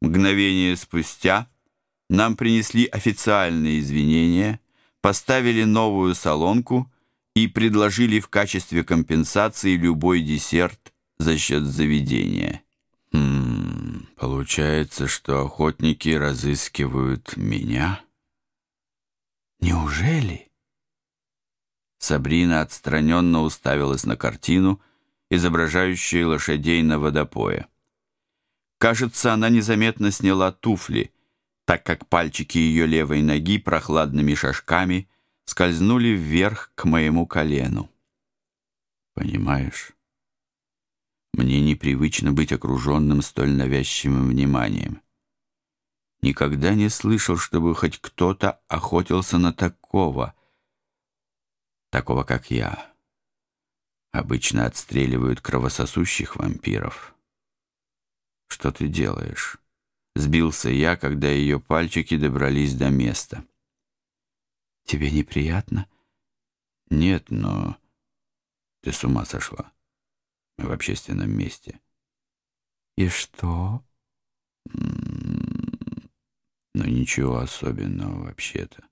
Мгновение спустя нам принесли официальные извинения, поставили новую солонку и предложили в качестве компенсации любой десерт за счет заведения. Хм, получается, что охотники разыскивают меня? Неужели? Сабрина отстраненно уставилась на картину, изображающую лошадей на водопое. Кажется, она незаметно сняла туфли, так как пальчики ее левой ноги прохладными шажками скользнули вверх к моему колену. Понимаешь, мне непривычно быть окруженным столь навязчивым вниманием. Никогда не слышал, чтобы хоть кто-то охотился на такого, такого как я. Обычно отстреливают кровососущих вампиров. Что ты делаешь? Сбился я, когда ее пальчики добрались до места. Тебе неприятно? Нет, но ты с ума сошла. Мы в общественном месте. И что? Ну, ничего особенного вообще-то.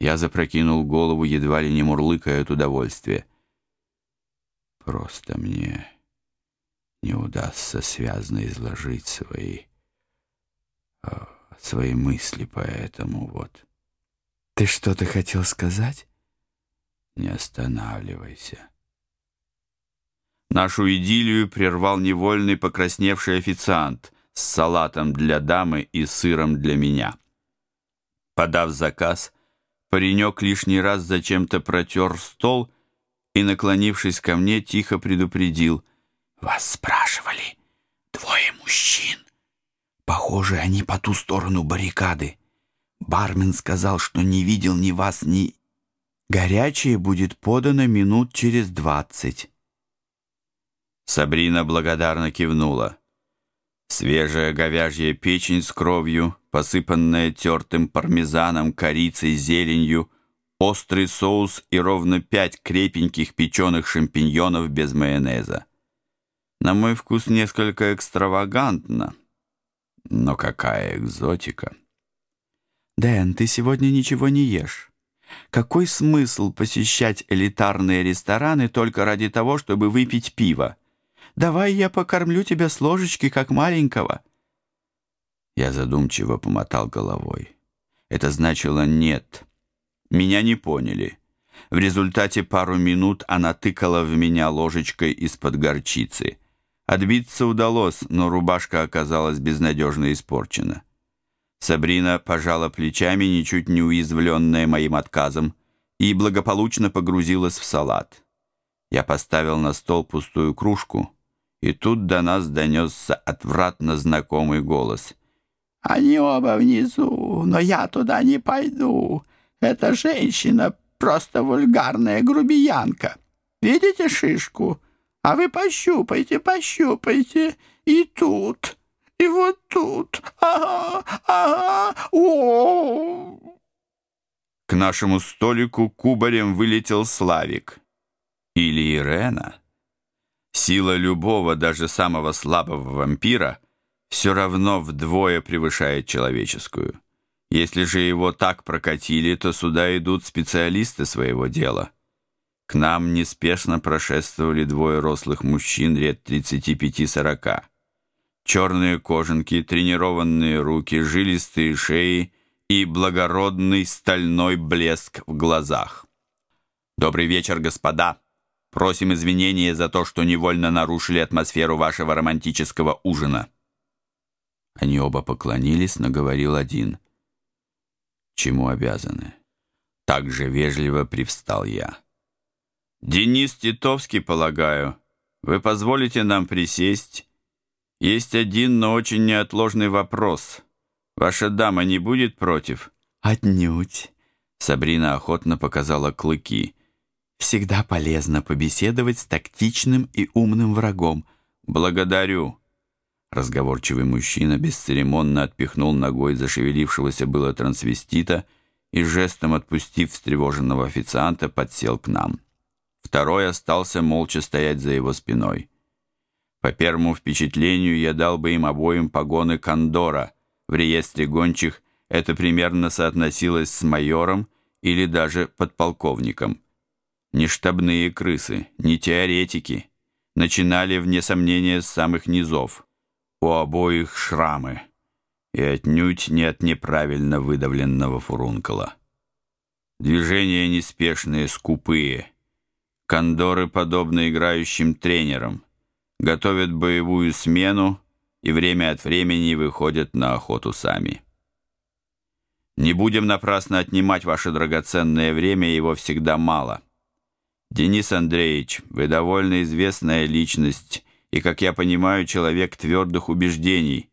Я запрокинул голову, едва ли не мурлыкая от удовольствия. Просто мне не удастся связно изложить свои, а, свои мысли по этому вот. Ты что-то хотел сказать? Не останавливайся. Нашу идиллию прервал невольный покрасневший официант с салатом для дамы и сыром для меня. Подав заказ, паренек лишний раз зачем-то протер стол и, наклонившись ко мне, тихо предупредил — вас спрашивали. Двое мужчин. Похоже, они по ту сторону баррикады. Бармен сказал, что не видел ни вас, ни... Горячее будет подано минут через двадцать. Сабрина благодарно кивнула. Свежая говяжья печень с кровью, посыпанная тертым пармезаном, корицей, зеленью, острый соус и ровно пять крепеньких печеных шампиньонов без майонеза. На мой вкус несколько экстравагантно. Но какая экзотика. Дэн, ты сегодня ничего не ешь. Какой смысл посещать элитарные рестораны только ради того, чтобы выпить пиво? Давай я покормлю тебя с ложечки, как маленького. Я задумчиво помотал головой. Это значило «нет». Меня не поняли. В результате пару минут она тыкала в меня ложечкой из-под горчицы. Отбиться удалось, но рубашка оказалась безнадежно испорчена. Сабрина пожала плечами, ничуть не уязвленная моим отказом, и благополучно погрузилась в салат. Я поставил на стол пустую кружку, и тут до нас донесся отвратно знакомый голос. «Они оба внизу, но я туда не пойду. Эта женщина просто вульгарная грубиянка. Видите шишку?» А вы пощупайте, пощупайте. И тут, и вот тут. Ага, ага, о, К нашему столику кубарем вылетел Славик. Или Ирена. Сила любого, даже самого слабого вампира, все равно вдвое превышает человеческую. Если же его так прокатили, то сюда идут специалисты своего дела. К нам неспешно прошествовали двое рослых мужчин лет 35-40. Черные кожанки, тренированные руки, жилистые шеи и благородный стальной блеск в глазах. «Добрый вечер, господа! Просим извинения за то, что невольно нарушили атмосферу вашего романтического ужина». Они оба поклонились, но говорил один. «Чему обязаны?» Так же вежливо привстал я. «Денис Титовский, полагаю, вы позволите нам присесть? Есть один, но очень неотложный вопрос. Ваша дама не будет против?» «Отнюдь», — Сабрина охотно показала клыки. «Всегда полезно побеседовать с тактичным и умным врагом. Благодарю». Разговорчивый мужчина бесцеремонно отпихнул ногой зашевелившегося было трансвестита и жестом отпустив встревоженного официанта подсел к нам. Второй остался молча стоять за его спиной. По первому впечатлению я дал бы им обоим погоны кондора. В реестре гончих это примерно соотносилось с майором или даже подполковником. Не штабные крысы, не теоретики. Начинали, вне сомнения, с самых низов. У обоих шрамы. И отнюдь не от неправильно выдавленного фурункула. Движения неспешные, скупые. Кондоры подобны играющим тренерам. Готовят боевую смену и время от времени выходят на охоту сами. Не будем напрасно отнимать ваше драгоценное время, его всегда мало. Денис Андреевич, вы довольно известная личность и, как я понимаю, человек твердых убеждений.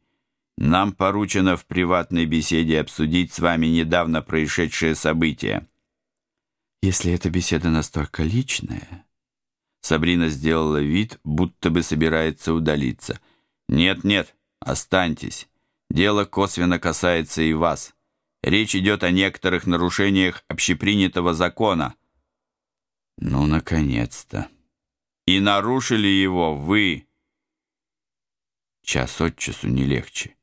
Нам поручено в приватной беседе обсудить с вами недавно происшедшие события. Если эта беседа настолько личная... Сабрина сделала вид, будто бы собирается удалиться. «Нет, нет, останьтесь. Дело косвенно касается и вас. Речь идет о некоторых нарушениях общепринятого закона». Ну, наконец-то. И нарушили его вы. Час от часу не легче.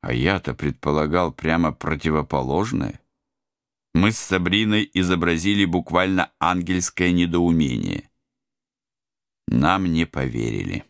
А я-то предполагал прямо противоположное. Мы с Сабриной изобразили буквально ангельское недоумение. Нам не поверили.